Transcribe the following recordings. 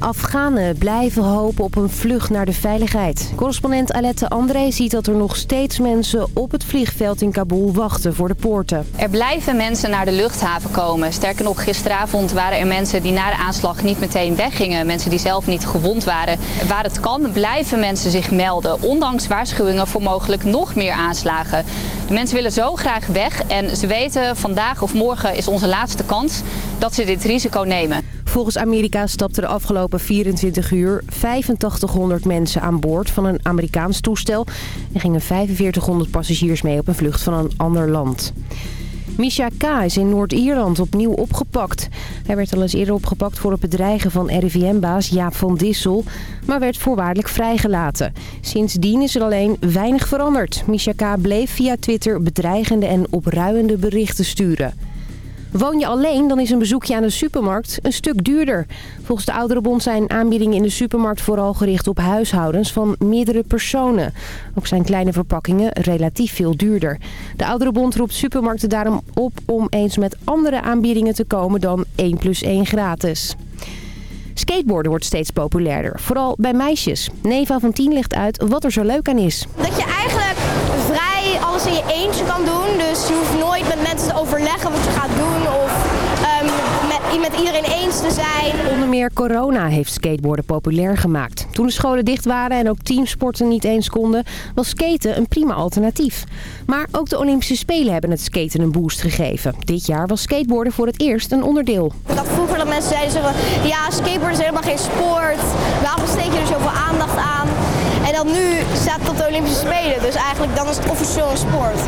Afghanen blijven hopen op een vlucht naar de veiligheid. Correspondent Alette André ziet dat er nog steeds mensen op het vliegveld in Kabul wachten voor de poorten. Er blijven mensen naar de luchthaven komen. Sterker nog, gisteravond waren er mensen die na de aanslag niet meteen weggingen. Mensen die zelf niet gewond waren. Waar het kan, blijven mensen zich melden. Ondanks waarschuwingen voor mogelijk nog meer aanslagen. De mensen willen zo graag weg en ze weten vandaag of morgen is onze laatste kans dat ze dit risico nemen. Volgens Amerika stapten de afgelopen 24 uur 8500 mensen aan boord van een Amerikaans toestel. Er gingen 4500 passagiers mee op een vlucht van een ander land. Misha K. is in Noord-Ierland opnieuw opgepakt. Hij werd al eens eerder opgepakt voor het bedreigen van RIVM-baas Jaap van Dissel... maar werd voorwaardelijk vrijgelaten. Sindsdien is er alleen weinig veranderd. Misha K. bleef via Twitter bedreigende en opruiende berichten sturen. Woon je alleen, dan is een bezoekje aan de supermarkt een stuk duurder. Volgens de Ouderenbond zijn aanbiedingen in de supermarkt vooral gericht op huishoudens van meerdere personen. Ook zijn kleine verpakkingen relatief veel duurder. De Ouderenbond roept supermarkten daarom op om eens met andere aanbiedingen te komen dan 1 plus 1 gratis. Skateboarden wordt steeds populairder, vooral bij meisjes. Neva van 10 legt uit wat er zo leuk aan is. Dat je eigenlijk vrij alles in je eentje kan doen. Dus je hoeft nooit met mensen te overleggen wat je gaat doen met, iedereen eens te zijn. Onder meer corona heeft skateboarden populair gemaakt. Toen de scholen dicht waren en ook teamsporten niet eens konden, was skaten een prima alternatief. Maar ook de Olympische Spelen hebben het skaten een boost gegeven. Dit jaar was skateboarden voor het eerst een onderdeel. Dat vroeger dat mensen zeiden, ja skateboarden is helemaal geen sport. Waarom besteed je er zoveel aandacht aan? En dan nu staat het op de Olympische Spelen. Dus eigenlijk dan is het officieel een sport.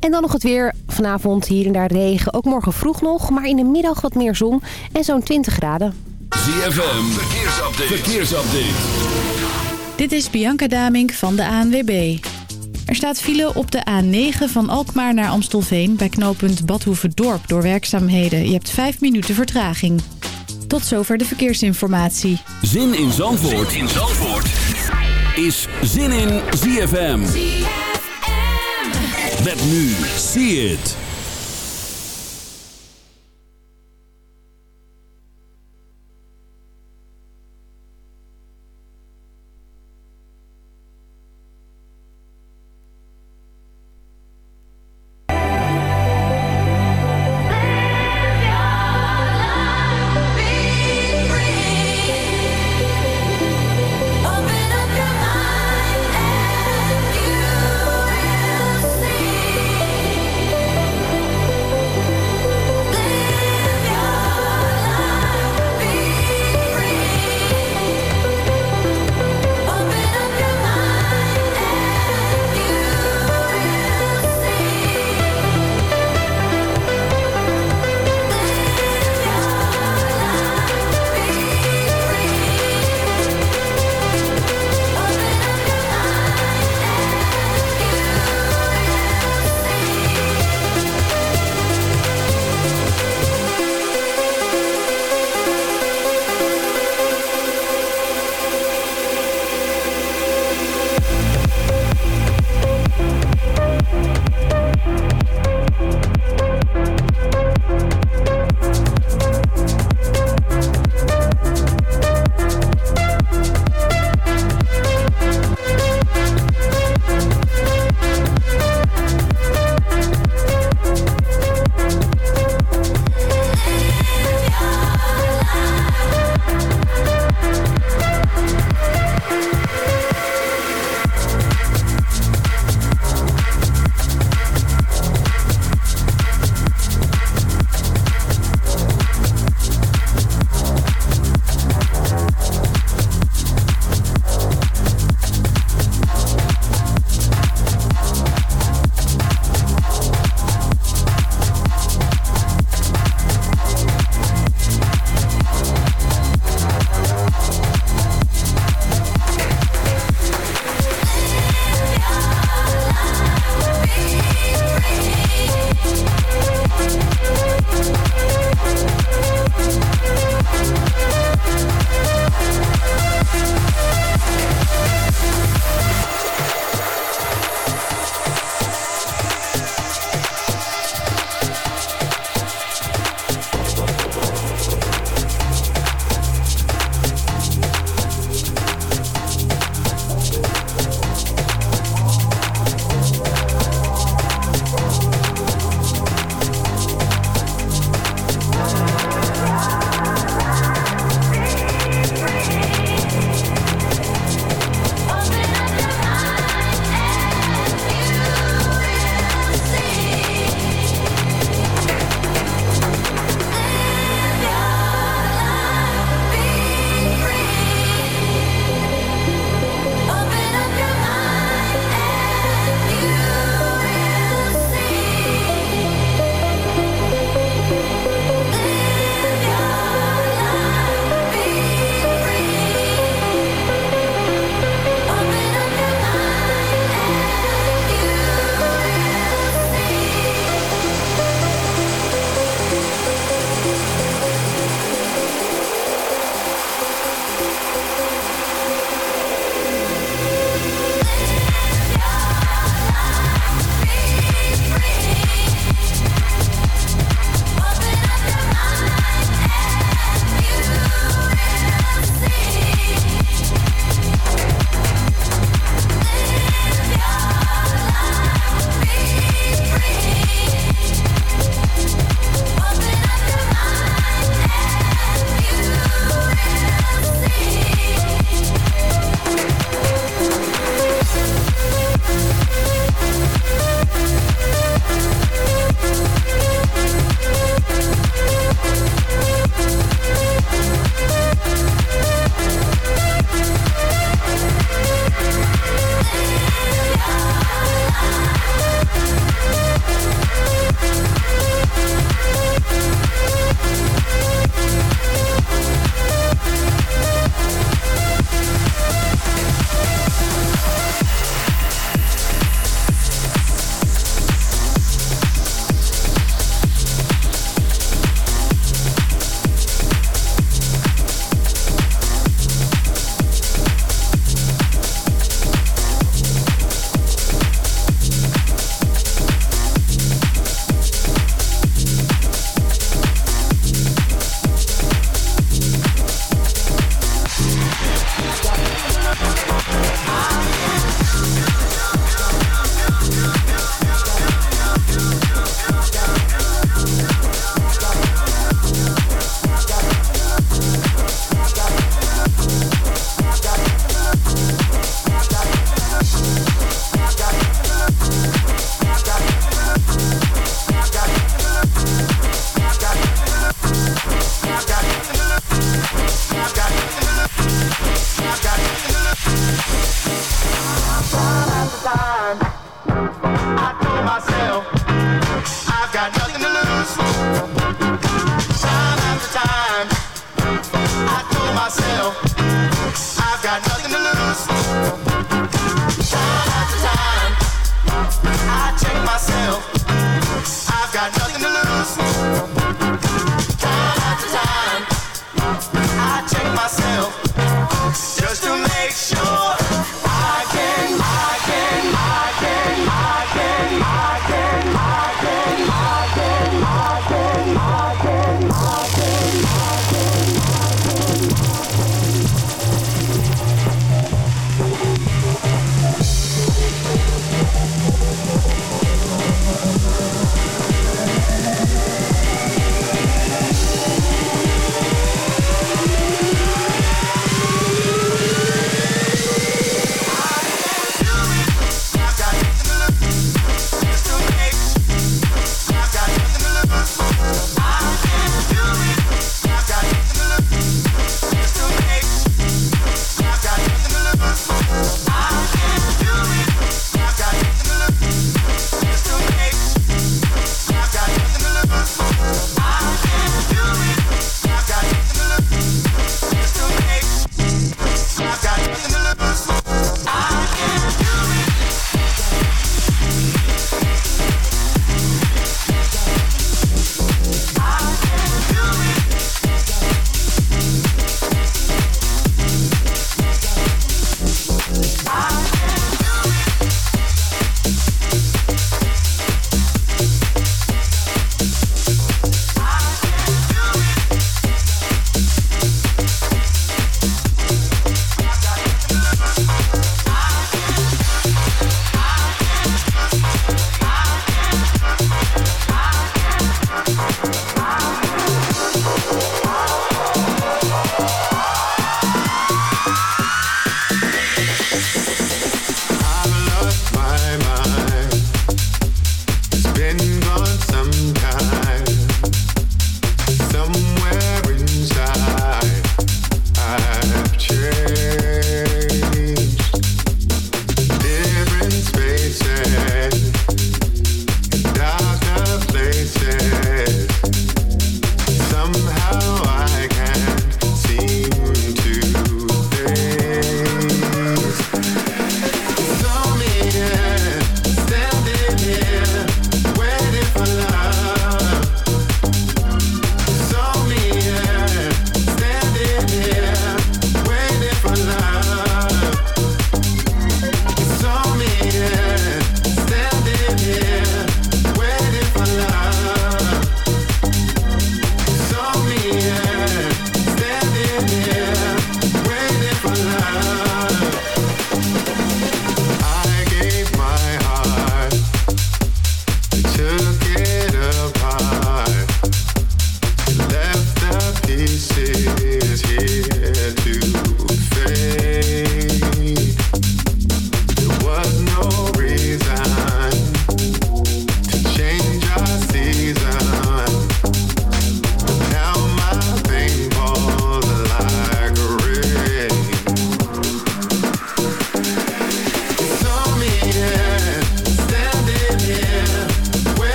En dan nog het weer. Vanavond hier en daar regen. Ook morgen vroeg nog, maar in de middag wat meer zon en zo'n 20 graden. ZFM, verkeersupdate. verkeersupdate. Dit is Bianca Damink van de ANWB. Er staat file op de A9 van Alkmaar naar Amstelveen... bij knooppunt Badhoevedorp door werkzaamheden. Je hebt 5 minuten vertraging. Tot zover de verkeersinformatie. Zin in Zandvoort, zin in Zandvoort. is Zin in ZFM. Met nu, see it.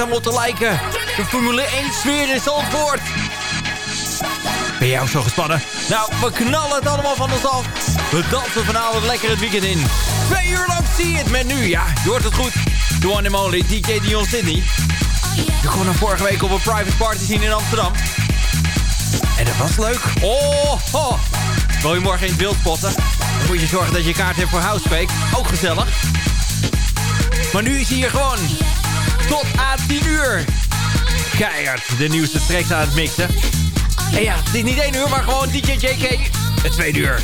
Op te lijken. De Formule 1 sfeer is antwoord. Ben jij ook zo gespannen? Nou, we knallen het allemaal van ons af. We dansen vanavond lekker het weekend in. Twee uur lang zie je het met nu. Ja, je hoort het goed. The one and only DJ Dion Sydney. Je kon hem vorige week op een private party zien in Amsterdam. En dat was leuk. Oh, oh. Wil je morgen in het wild spotten? Dan moet je zorgen dat je kaart hebt voor Housequake. Ook gezellig. Maar nu is hij hier gewoon. Tot aan 10 uur. Keihard de nieuwste tracks aan het mixen. En ja, het is niet één uur, maar gewoon DJ JK. Het tweede uur.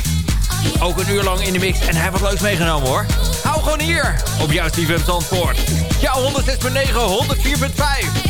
Ook een uur lang in de mix. En hij heeft wat leuks meegenomen hoor. Hou gewoon hier. Op jouw Steven Zandvoort. Jouw 106.9, 104.5.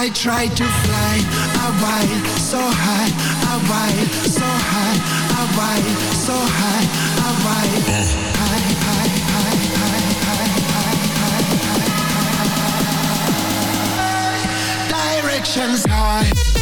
I try to fly, I ride so high, I ride so high, I ride so high, I ride high, high, high, high, high, high, high, high, high, high, directions high.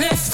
Let's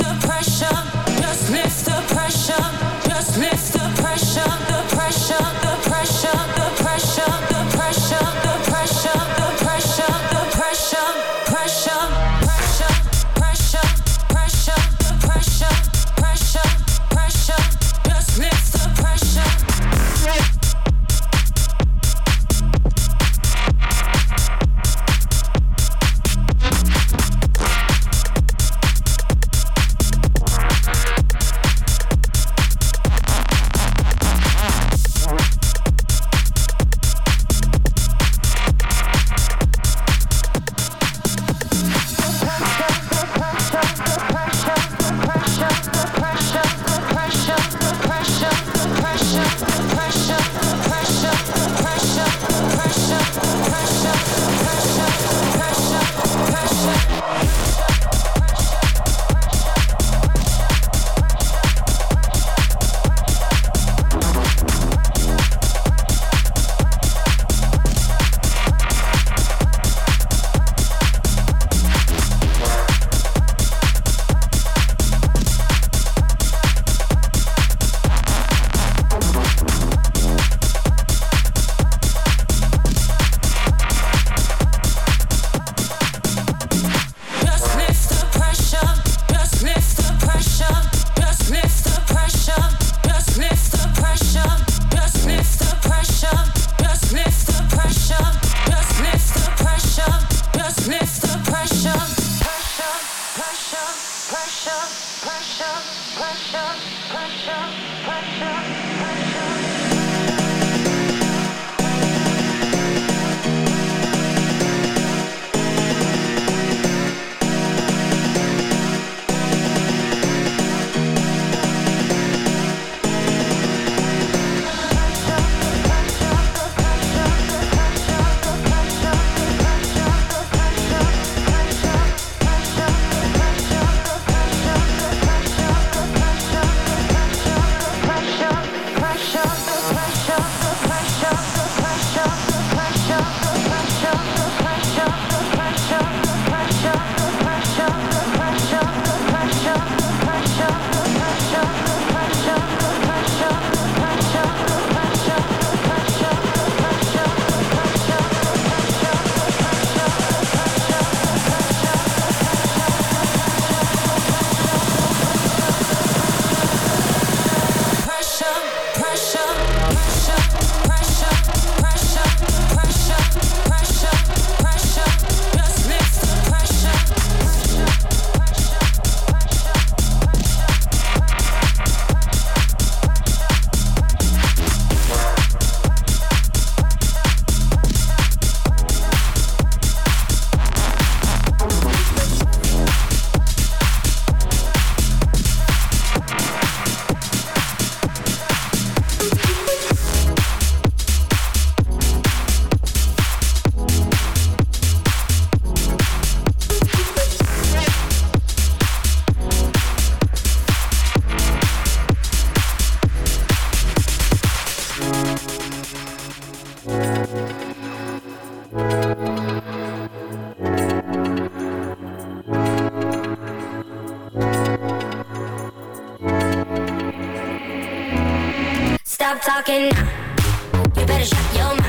Stop talking now. You better shut your mouth.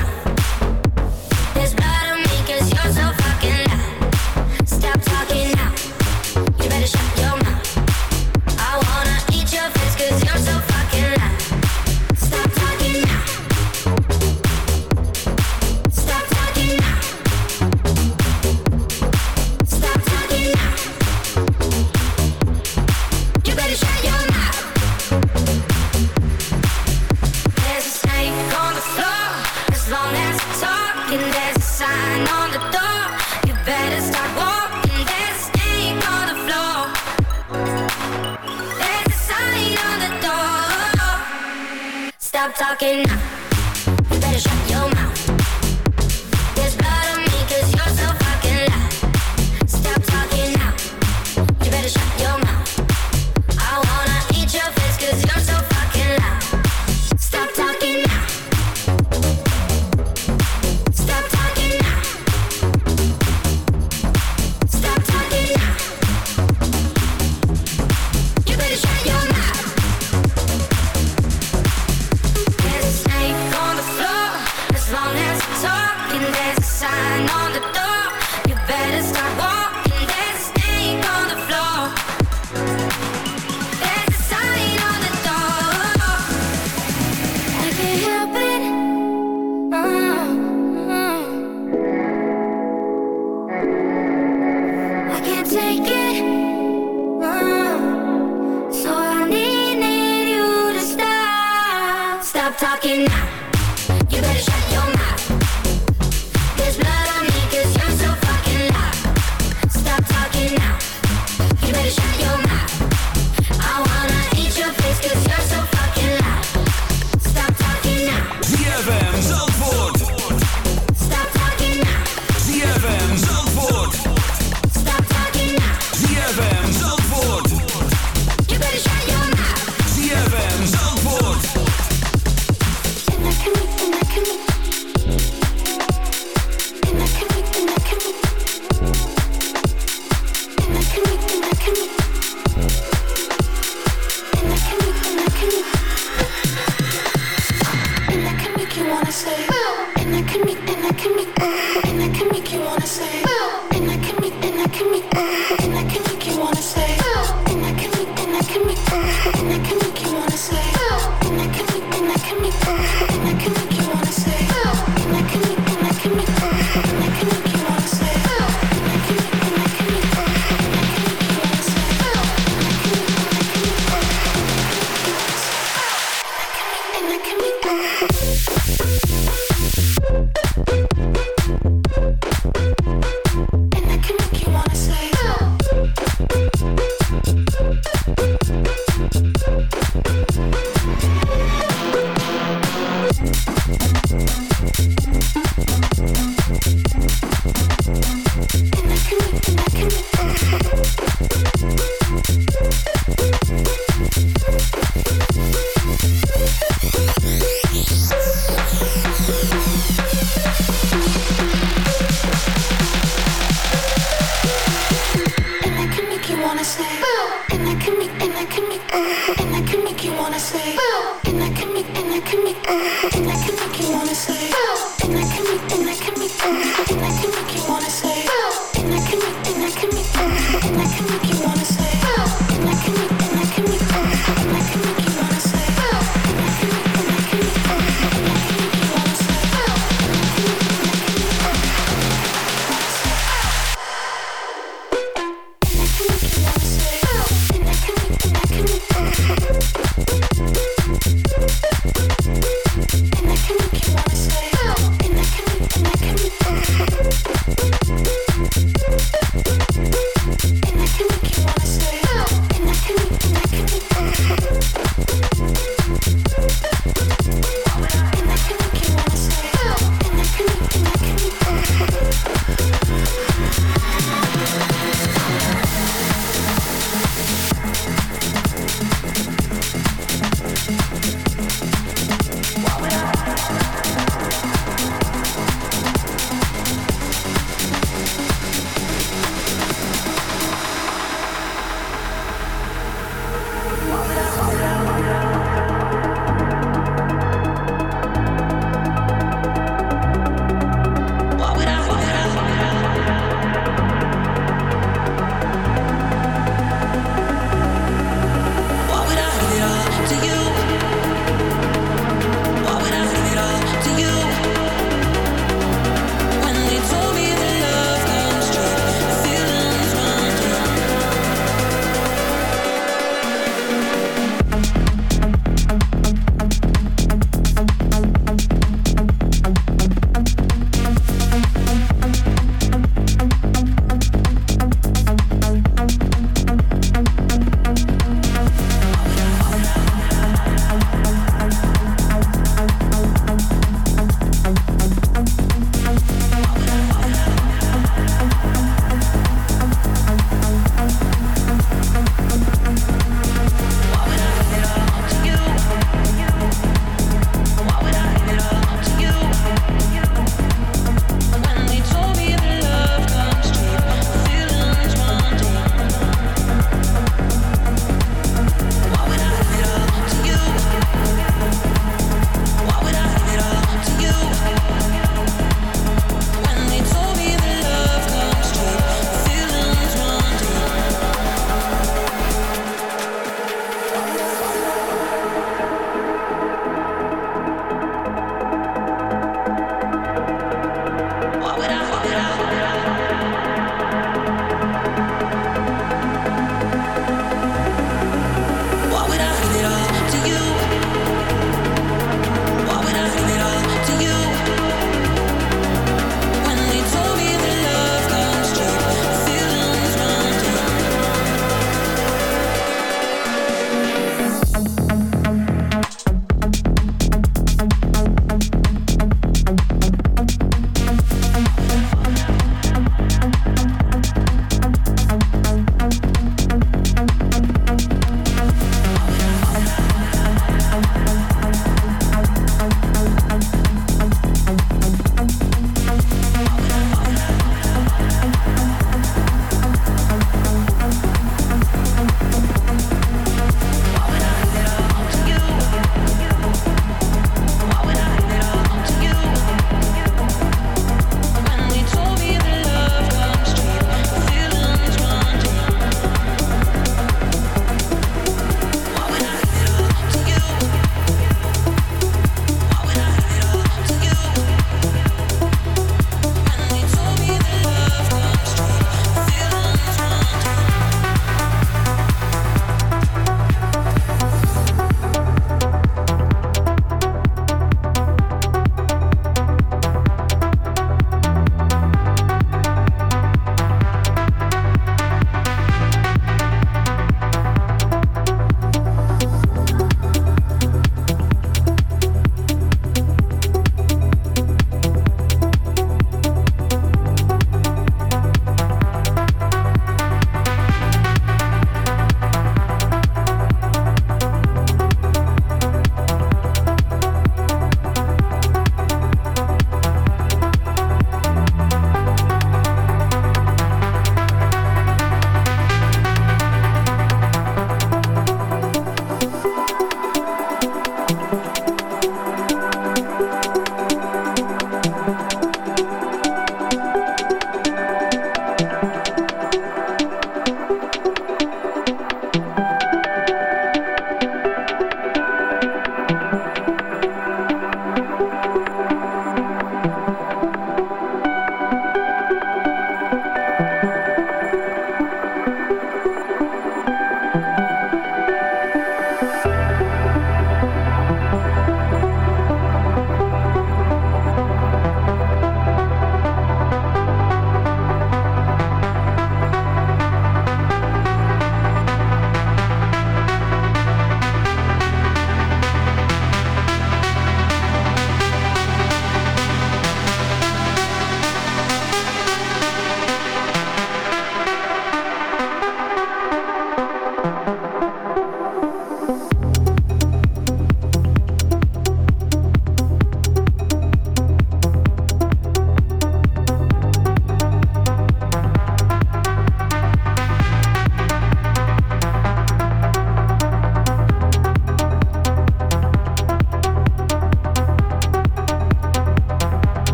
Kimmy, Emma, Kimmy, Emma.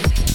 Thank you.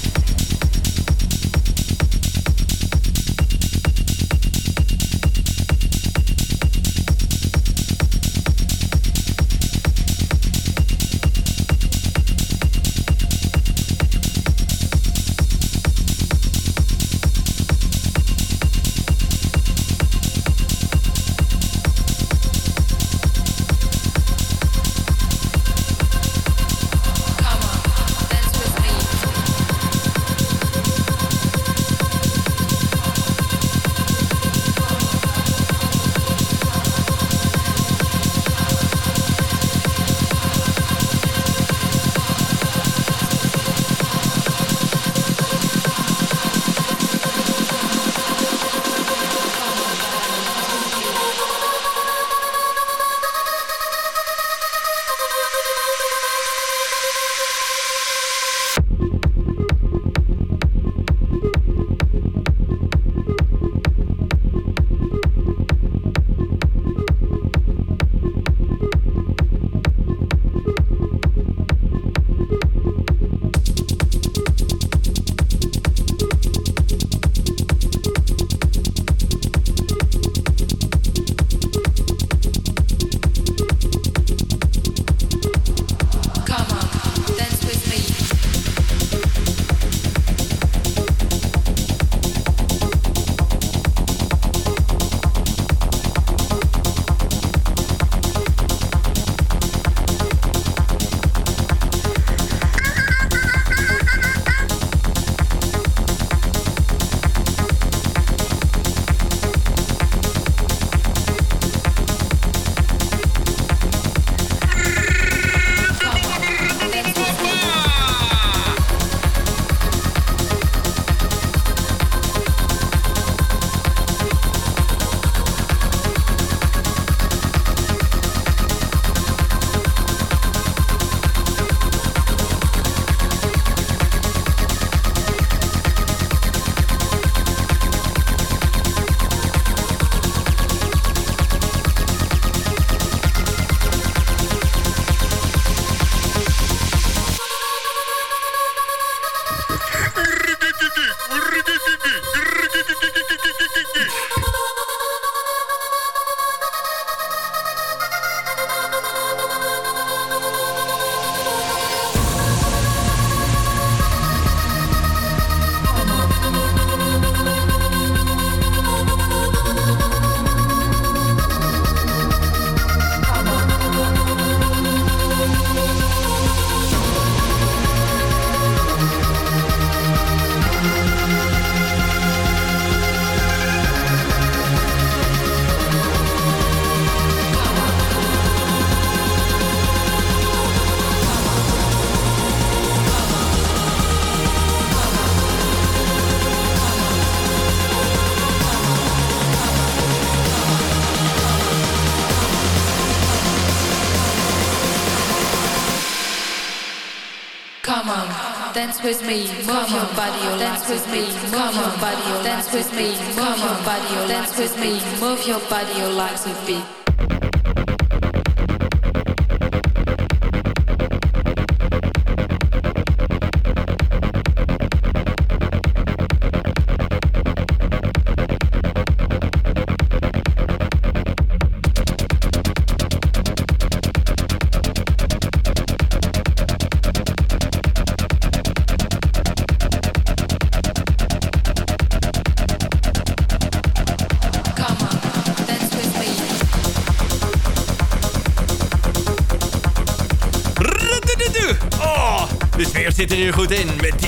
With me, move your body, oh, dance with me, move your body, oh, dance with me, move your body, oh, dance with me, move your body, oh, like a beat.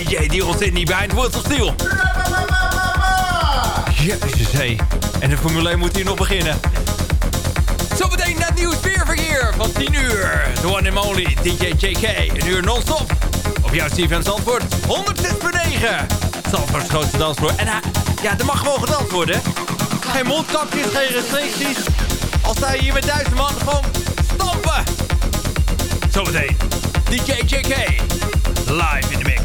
In. Met DJ Dion Sydney bij het World of Steel. Jezus, hé. En de Formule 1 moet hier nog beginnen. Zometeen het nieuws weerverkeer van 10 uur. The one and only DJ JK. Een uur non-stop. Op jouw CFM Zandvoort 106.9. Zandvoorts grootste dansvloer. En ja, er mag gewoon gedanst worden. Geen mondkapjes, geen restricties. Als sta je hier met duizend man gewoon stampen. Zometeen. DJ JK. Live in de mix.